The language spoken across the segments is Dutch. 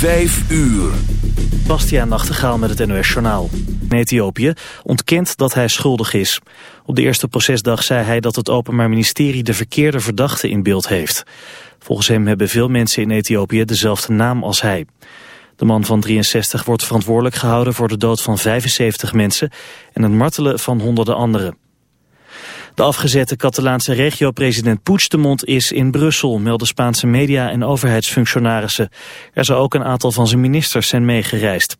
Vijf uur. Bastiaan Nachtegaal met het NOS Journaal. In Ethiopië ontkent dat hij schuldig is. Op de eerste procesdag zei hij dat het Openbaar Ministerie de verkeerde verdachte in beeld heeft. Volgens hem hebben veel mensen in Ethiopië dezelfde naam als hij. De man van 63 wordt verantwoordelijk gehouden voor de dood van 75 mensen en het martelen van honderden anderen. De afgezette Catalaanse regio-president Puigdemont is in Brussel, melden Spaanse media en overheidsfunctionarissen. Er zou ook een aantal van zijn ministers zijn meegereisd.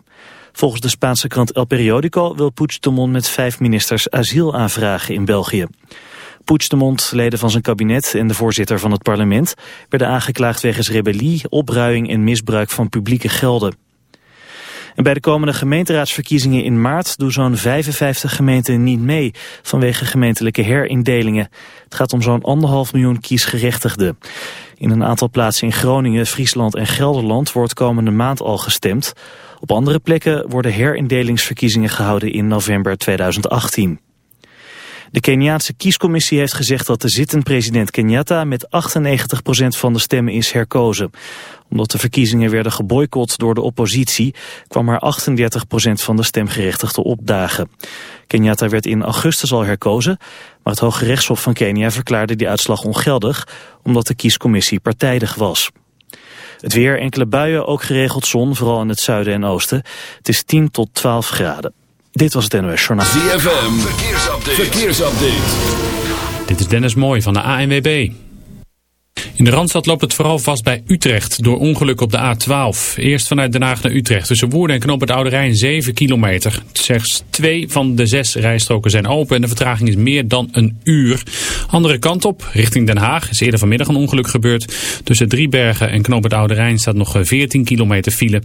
Volgens de Spaanse krant El Periodico wil Puigdemont met vijf ministers asiel aanvragen in België. Puigdemont, leden van zijn kabinet en de voorzitter van het parlement werden aangeklaagd wegens rebellie, opruiing en misbruik van publieke gelden. Bij de komende gemeenteraadsverkiezingen in maart doen zo'n 55 gemeenten niet mee vanwege gemeentelijke herindelingen. Het gaat om zo'n anderhalf miljoen kiesgerechtigden. In een aantal plaatsen in Groningen, Friesland en Gelderland wordt komende maand al gestemd. Op andere plekken worden herindelingsverkiezingen gehouden in november 2018. De Keniaanse kiescommissie heeft gezegd dat de zittend president Kenyatta met 98% van de stemmen is herkozen. Omdat de verkiezingen werden geboycott door de oppositie kwam maar 38% van de stemgerechtigden opdagen. Kenyatta werd in augustus al herkozen, maar het Hoge Rechtshof van Kenia verklaarde die uitslag ongeldig omdat de kiescommissie partijdig was. Het weer, enkele buien, ook geregeld zon, vooral in het zuiden en oosten. Het is 10 tot 12 graden. Dit was het NOS Journaal. ZFM, verkeersupdate. verkeersupdate. Dit is Dennis Mooi van de ANWB. In de Randstad loopt het vooral vast bij Utrecht door ongeluk op de A12. Eerst vanuit Den Haag naar Utrecht tussen Woerden en Knoop het Oude Rijn 7 kilometer. Slechts twee van de zes rijstroken zijn open en de vertraging is meer dan een uur. Andere kant op, richting Den Haag, is eerder vanmiddag een ongeluk gebeurd. Tussen Driebergen en Knoop het Oude Rijn staat nog 14 kilometer file.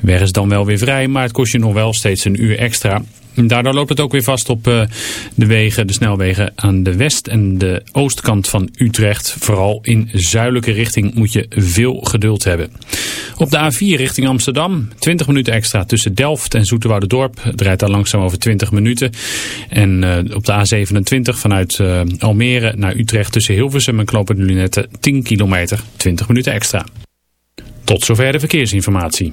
weg is dan wel weer vrij, maar het kost je nog wel steeds een uur extra. Daardoor loopt het ook weer vast op uh, de wegen, de snelwegen aan de west- en de oostkant van Utrecht. Vooral in zuidelijke richting moet je veel geduld hebben. Op de A4 richting Amsterdam, 20 minuten extra tussen Delft en Dorp. Rijdt daar langzaam over 20 minuten. En uh, op de A27 vanuit uh, Almere naar Utrecht tussen Hilversum en Knopen Lunetten 10 kilometer, 20 minuten extra. Tot zover de verkeersinformatie.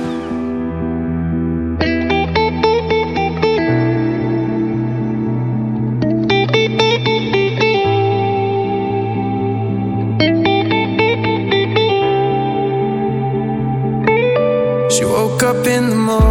In the morning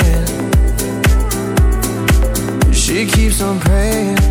I'm praying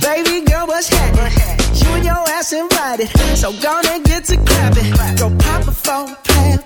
Baby girl, what's happening? You and your ass invited. So gonna get to clapping. Go pop a phone, Pop,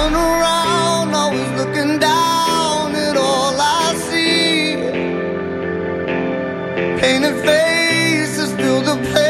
Coming around, always looking down at all I see. Painted faces fill the place.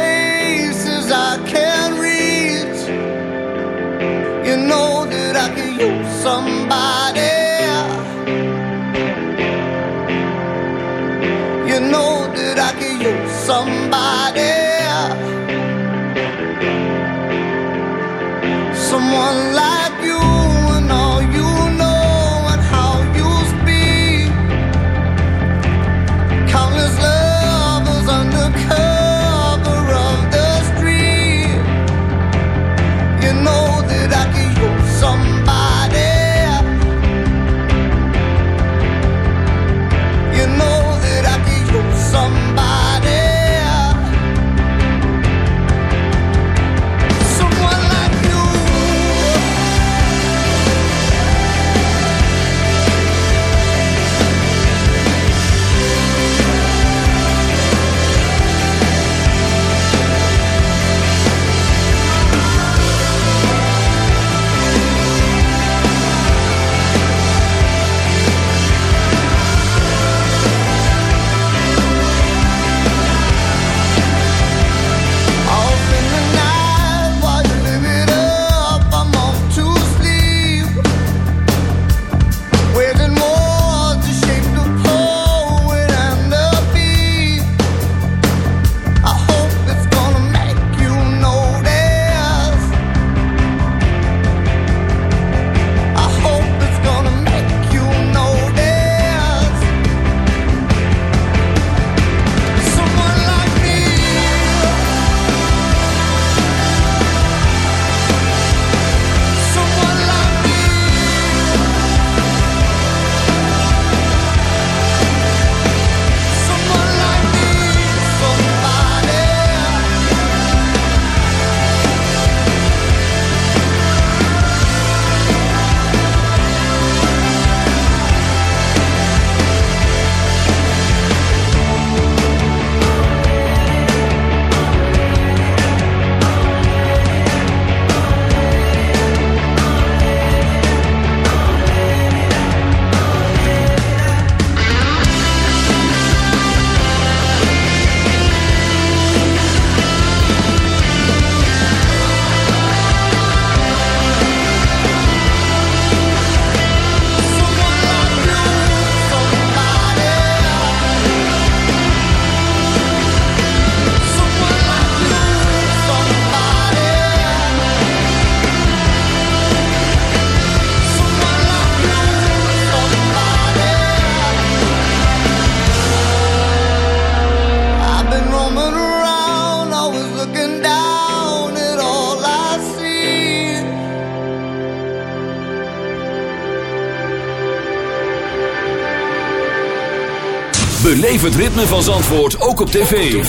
Het ritme van Zandvoort ook op tv.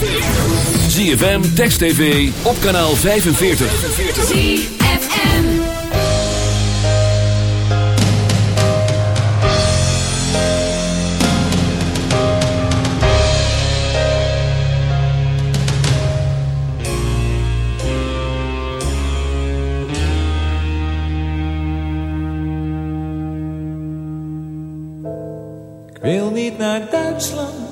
ZFM, Text TV, op kanaal 45. ZFM. Ik wil niet naar Duitsland,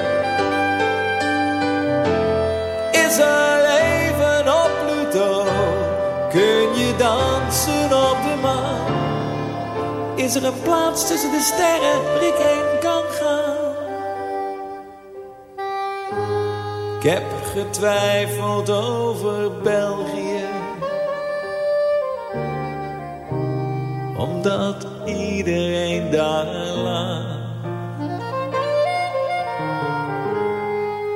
Is leven op Pluto? Kun je dansen op de maan? Is er een plaats tussen de sterren waar ik heen kan gaan? Ik heb getwijfeld over België. Omdat iedereen daar laat.